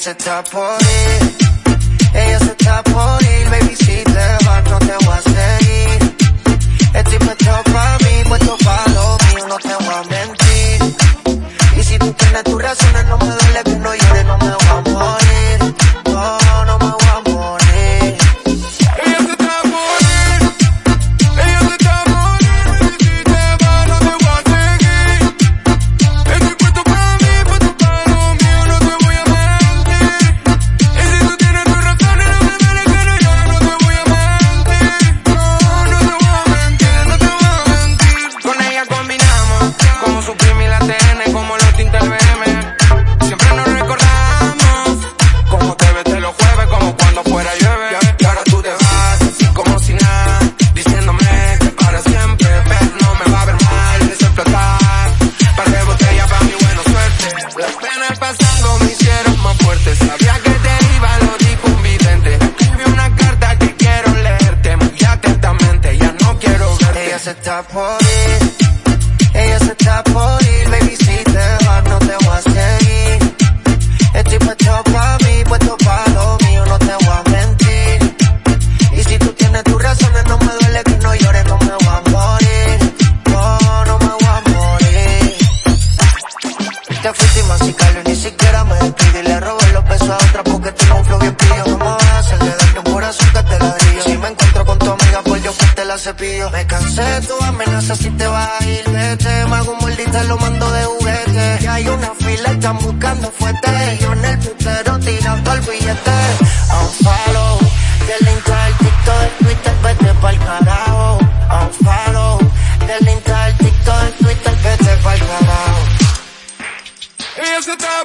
se está por ir. Ella se está por ir, baby, si te vas no te voy a seguir. Estoy puesto pa' mí, puesto pa' lo mío, no te voy a mentir. Y si tú tienes tus razones, no me duele que no se está por ir. Ella se está por ir, baby, si te vas no te voy a seguir. Estoy puesto pa' mí, puesto pa' lo mío, no te voy a mentir. Y si tú tienes tus razones, no me duele que no llores, no me voy a morir. No, no me voy a morir. Te fuiste y ni siquiera me despido y le robé los besos a otra porque tengo un flow bien pillo. No cepillo. Me cansé de tu amenaza si te vas a ir de tema. Hago mordita, lo mando de juguete. Y hay una fila, están buscando fuerte. Y yo en el putero tirando el billete. Unfollow, delinca el TikTok, el Twitter, vete pa'l carajo. Unfollow, delinca el TikTok, el Twitter, vete pa'l carajo. Y ese está